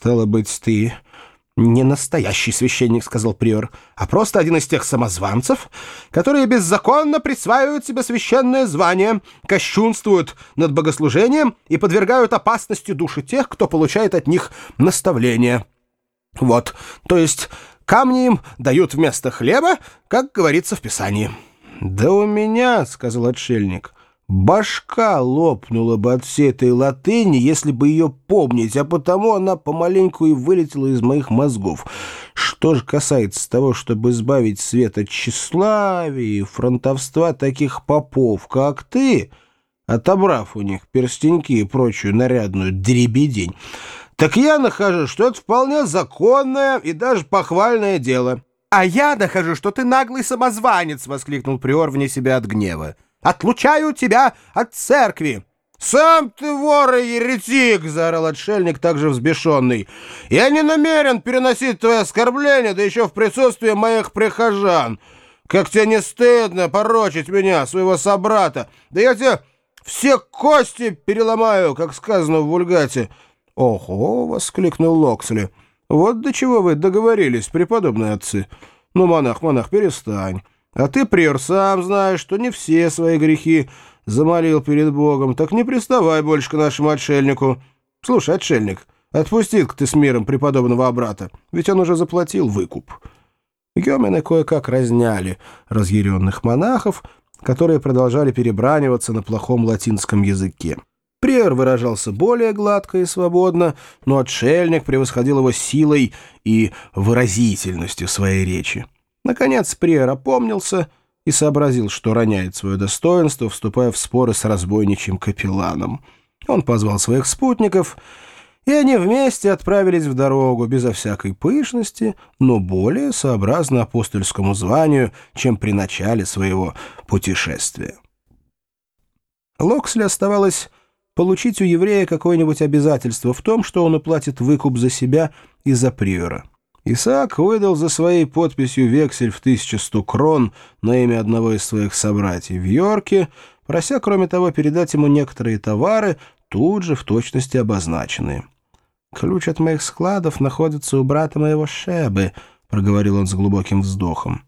«Стало быть, ты не настоящий священник», — сказал приор, «а просто один из тех самозванцев, которые беззаконно присваивают себе священное звание, кощунствуют над богослужением и подвергают опасности души тех, кто получает от них наставление. Вот, то есть камни им дают вместо хлеба, как говорится в Писании». «Да у меня», — сказал отшельник, — Башка лопнула бы от всей этой латыни, если бы ее помнить, а потому она помаленьку и вылетела из моих мозгов. Что же касается того, чтобы избавить свет от тщеславия и фронтовства таких попов, как ты, отобрав у них перстеньки и прочую нарядную дребедень, так я нахожу, что это вполне законное и даже похвальное дело. — А я нахожу, что ты наглый самозванец! — воскликнул приор вне себя от гнева. Отлучаю тебя от церкви!» «Сам ты вор и еретик!» — заорал отшельник, также взбешенный. «Я не намерен переносить твои оскорбления, да еще в присутствии моих прихожан. Как тебе не стыдно порочить меня, своего собрата? Да я тебе все кости переломаю, как сказано в вульгате». «Ого!» — воскликнул Локсли. «Вот до чего вы договорились, преподобные отцы. Ну, монах, монах, перестань». А ты, приор, сам знаешь, что не все свои грехи замолил перед Богом, так не приставай больше к нашему отшельнику. Слушай, отшельник, отпусти-ка ты с миром преподобного брата, ведь он уже заплатил выкуп». Гемены кое-как разняли разъяренных монахов, которые продолжали перебраниваться на плохом латинском языке. Приор выражался более гладко и свободно, но отшельник превосходил его силой и выразительностью своей речи. Наконец Приер опомнился и сообразил, что роняет свое достоинство, вступая в споры с разбойничьим капелланом. Он позвал своих спутников, и они вместе отправились в дорогу безо всякой пышности, но более сообразно апостольскому званию, чем при начале своего путешествия. Локсли оставалось получить у еврея какое-нибудь обязательство в том, что он уплатит выкуп за себя и за приора. Исаак выдал за своей подписью вексель в 1100 крон на имя одного из своих собратьев в Йорке, прося, кроме того, передать ему некоторые товары, тут же в точности обозначенные. «Ключ от моих складов находится у брата моего Шебы», — проговорил он с глубоким вздохом.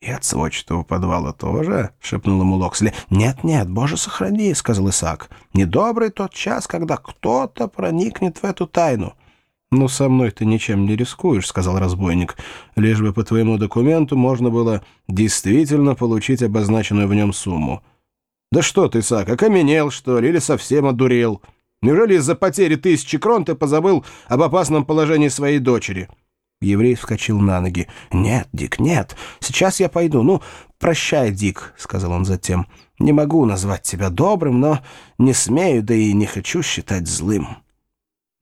«И от сводчатого подвала тоже?» — шепнул ему Локсли. «Нет-нет, боже сохрани», — сказал Исаак. «Недобрый тот час, когда кто-то проникнет в эту тайну». «Ну, со мной ты ничем не рискуешь», — сказал разбойник. «Лишь бы по твоему документу можно было действительно получить обозначенную в нем сумму». «Да что ты, Сак, окаменел, что ли, или совсем одурел? Неужели из-за потери тысячи крон ты позабыл об опасном положении своей дочери?» Еврей вскочил на ноги. «Нет, Дик, нет. Сейчас я пойду. Ну, прощай, Дик», — сказал он затем. «Не могу назвать тебя добрым, но не смею, да и не хочу считать злым».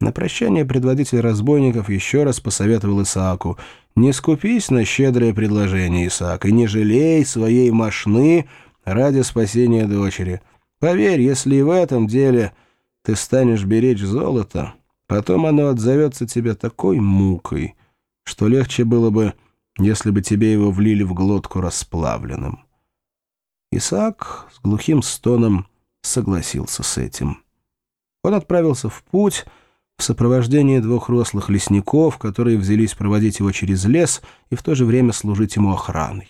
На прощание предводитель разбойников еще раз посоветовал Исааку «Не скупись на щедрое предложение, Исаак, и не жалей своей мошны ради спасения дочери. Поверь, если и в этом деле ты станешь беречь золото, потом оно отзовется тебе такой мукой, что легче было бы, если бы тебе его влили в глотку расплавленным». Исаак с глухим стоном согласился с этим. Он отправился в путь, в сопровождении двух рослых лесников, которые взялись проводить его через лес и в то же время служить ему охраной.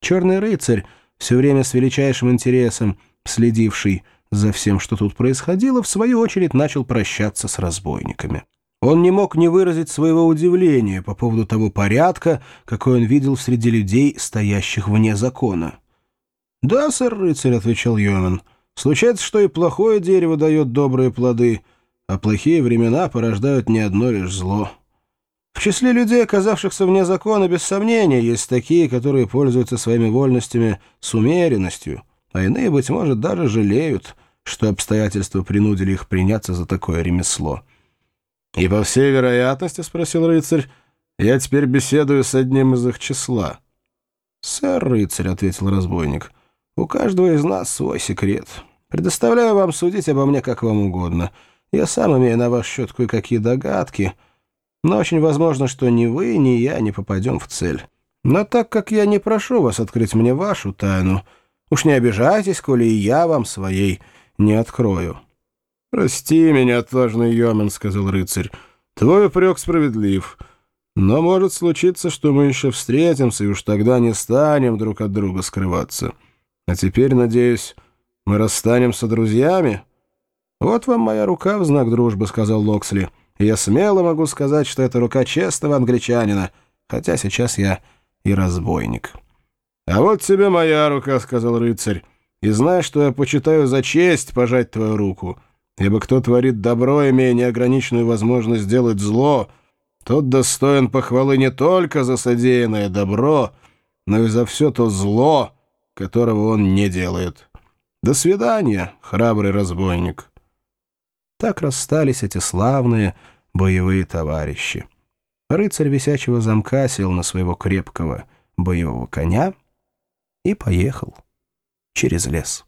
Черный рыцарь, все время с величайшим интересом следивший за всем, что тут происходило, в свою очередь начал прощаться с разбойниками. Он не мог не выразить своего удивления по поводу того порядка, какой он видел среди людей, стоящих вне закона. «Да, сэр рыцарь», — отвечал Йоман, — «случается, что и плохое дерево дает добрые плоды» а плохие времена порождают не одно лишь зло. В числе людей, оказавшихся вне закона, без сомнения, есть такие, которые пользуются своими вольностями с умеренностью, а иные, быть может, даже жалеют, что обстоятельства принудили их приняться за такое ремесло. «И по всей вероятности, — спросил рыцарь, — я теперь беседую с одним из их числа». «Сэр рыцарь, — ответил разбойник, — у каждого из нас свой секрет. Предоставляю вам судить обо мне как вам угодно». Я сам имею на ваш счет кое-какие догадки, но очень возможно, что ни вы, ни я не попадем в цель. Но так как я не прошу вас открыть мне вашу тайну, уж не обижайтесь, коли и я вам своей не открою». «Прости меня, отважный Йомен», — сказал рыцарь, Твой упрек справедлив, но может случиться, что мы еще встретимся, и уж тогда не станем друг от друга скрываться. А теперь, надеюсь, мы расстанемся друзьями?» «Вот вам моя рука в знак дружбы», — сказал Локсли. «И я смело могу сказать, что это рука честного англичанина, хотя сейчас я и разбойник». «А вот тебе моя рука», — сказал рыцарь. «И знай, что я почитаю за честь пожать твою руку, ибо кто творит добро, имея неограниченную возможность сделать зло, тот достоин похвалы не только за содеянное добро, но и за все то зло, которого он не делает. До свидания, храбрый разбойник». Так расстались эти славные боевые товарищи. Рыцарь висячего замка сел на своего крепкого боевого коня и поехал через лес.